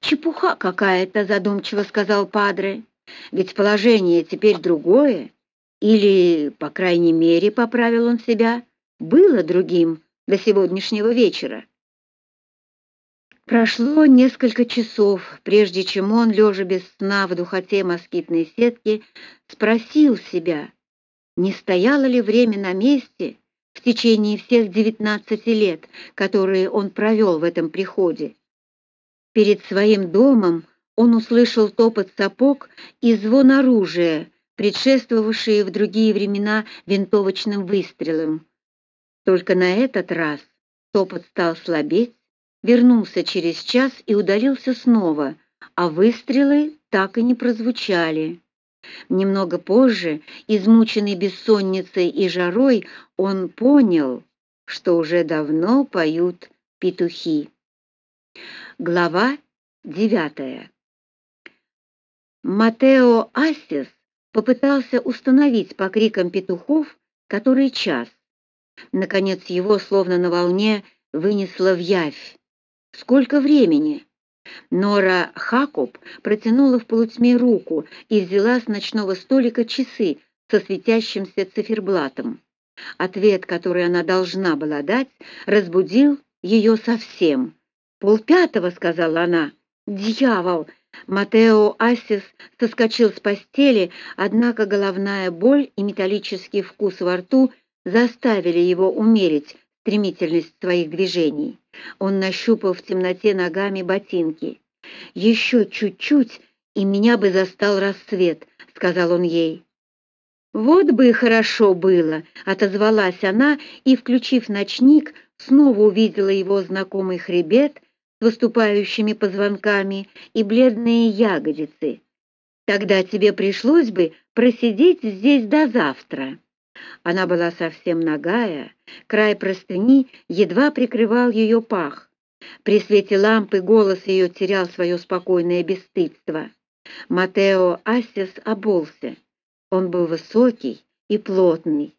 «Чепуха какая-то», — задумчиво сказал Падре. «Ведь положение теперь другое. Или, по крайней мере, поправил он себя, было другим до сегодняшнего вечера». Прошло несколько часов, прежде чем он, лежа без сна в духоте москитной сетки, спросил себя, не стояло ли время на месте в течение всех девятнадцати лет, которые он провел в этом приходе. Перед своим домом он услышал топот сапог и звон оружия, предшествовавшие в другие времена винтовочным выстрелам. Только на этот раз топот стал слабеть, вернулся через час и удалился снова, а выстрелы так и не прозвучали. Немного позже, измученный бессонницей и жарой, он понял, что уже давно поют петухи. Глава девятая. Матео Ассис попытался установить по крикам петухов, который час. Наконец его, словно на волне, вынесло в явь. Сколько времени? Нора Хакоб протянула в полутьме руку и взяла с ночного столика часы со светящимся циферблатом. Ответ, который она должна была дать, разбудил ее совсем. «Полпятого», — сказала она. «Дьявол!» Матео Ассис соскочил с постели, однако головная боль и металлический вкус во рту заставили его умерить стремительность своих движений. Он нащупал в темноте ногами ботинки. «Еще чуть-чуть, и меня бы застал рассвет», — сказал он ей. «Вот бы и хорошо было», — отозвалась она и, включив ночник, снова увидела его знакомый хребет выступающими позвонками и бледные ягодицы. «Тогда тебе пришлось бы просидеть здесь до завтра». Она была совсем нагая, край простыни едва прикрывал ее пах. При свете лампы голос ее терял свое спокойное бесстыдство. Матео Ассис оболся. Он был высокий и плотный.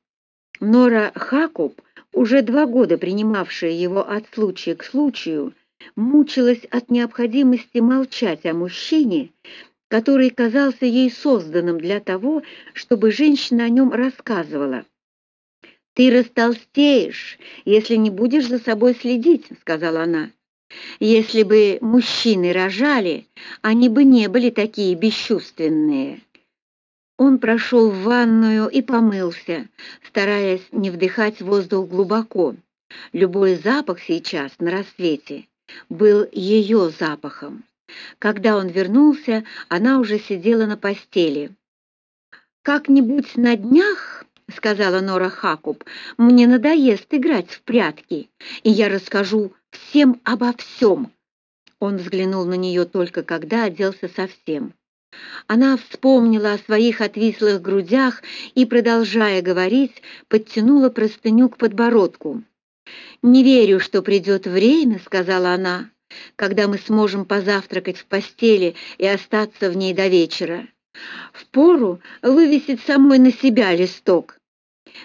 Нора Хакуб, уже два года принимавшая его от случая к случаю, мучилась от необходимости молчать о мужчине, который казался ей созданным для того, чтобы женщина о нем рассказывала. «Ты растолстеешь, если не будешь за собой следить», — сказала она. «Если бы мужчины рожали, они бы не были такие бесчувственные». Он прошел в ванную и помылся, стараясь не вдыхать воздух глубоко. Любой запах сейчас, на рассвете, был ее запахом. Когда он вернулся, она уже сидела на постели. «Как-нибудь на днях, — сказала Нора Хакуб, — мне надоест играть в прятки, и я расскажу всем обо всем». Он взглянул на нее только когда оделся совсем. Она вспомнила о своих отвислых грудях и, продолжая говорить, подтянула простыню к подбородку. «Не верю, что придет время», — сказала она, когда мы сможем позавтракать в постели и остаться в ней до вечера. Впору вывесить самой на себя листок.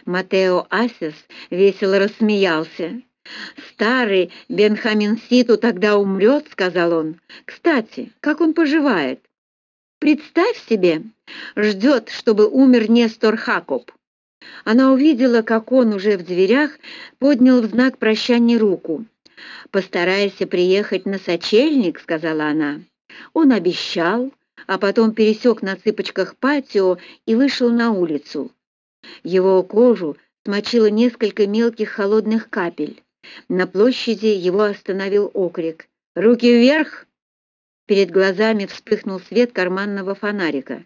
Матео Асис весело рассмеялся. «Старый Бенхамин Ситу тогда умрет», — сказал он. «Кстати, как он поживает?» «Представь себе, ждет, чтобы умер Нестор Хакоп». Она увидела, как он уже в дверях поднял в знак прощания руку. «Постарайся приехать на сочельник», — сказала она. Он обещал, а потом пересек на цыпочках патио и вышел на улицу. Его кожу смочило несколько мелких холодных капель. На площади его остановил окрик. «Руки вверх!» Перед глазами вспыхнул свет карманного фонарика.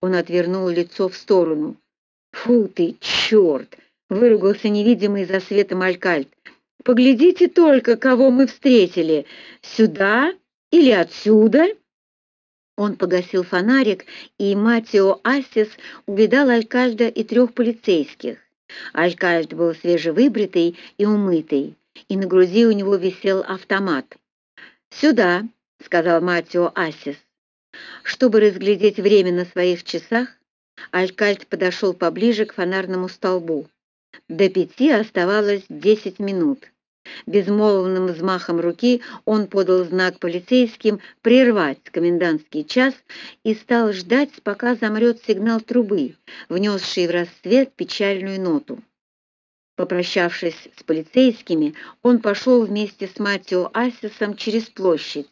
Он отвернул лицо в сторону. «Фу ты, черт!» — выругался невидимый за светом Алькальт. Поглядите только, кого мы встретили. Сюда или отсюда?» Он погасил фонарик, и Матио Ассис увидал Алькальда и трех полицейских. Алькальд был свежевыбритый и умытый, и на груди у него висел автомат. «Сюда», — сказал Матио Ассис. Чтобы разглядеть время на своих часах, Алькальд подошел поближе к фонарному столбу. До пяти оставалось десять минут. Безмолвным взмахом руки он подал знак полицейским прервать комендантский час и стал ждать, пока замрет сигнал трубы, внесший в расцвет печальную ноту. Попрощавшись с полицейскими, он пошел вместе с Матио Асисом через площадь.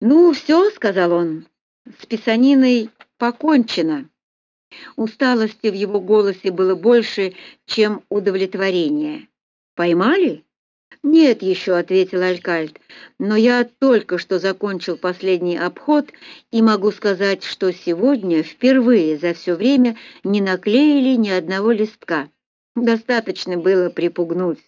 «Ну, все», — сказал он, — «с писаниной покончено». Усталости в его голосе было больше, чем удовлетворения. «Поймали?» «Нет еще», — ответил Алькальд, «но я только что закончил последний обход и могу сказать, что сегодня впервые за все время не наклеили ни одного листка». Достаточно было припугнуть.